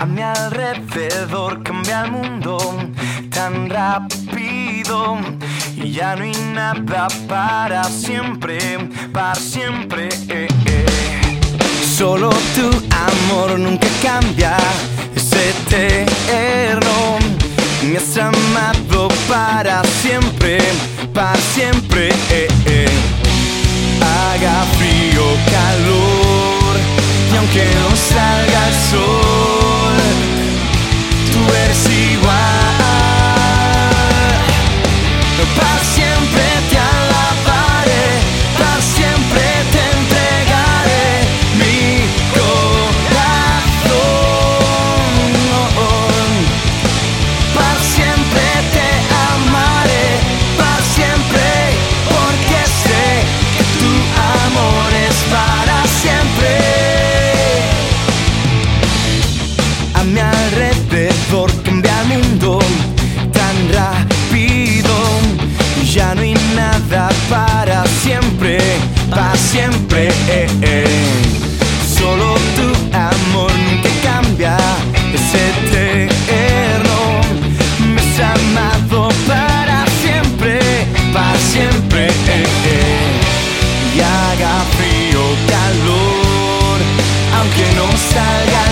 A mi alrededor cambia el mundo tan rápido y ya no hay nada para siempre, para siempre. eh, eh. Solo tu amor nunca cambia, es eterno. Me has amado para siempre, para siempre. eh, eh. Haga frío, calor, y aunque no salga el sol, siempre. eh, eh. Solo tu amor nunca cambia, es eterno. Me has amado para siempre, para siempre. eh, eh. Y haga frío, calor, aunque no salga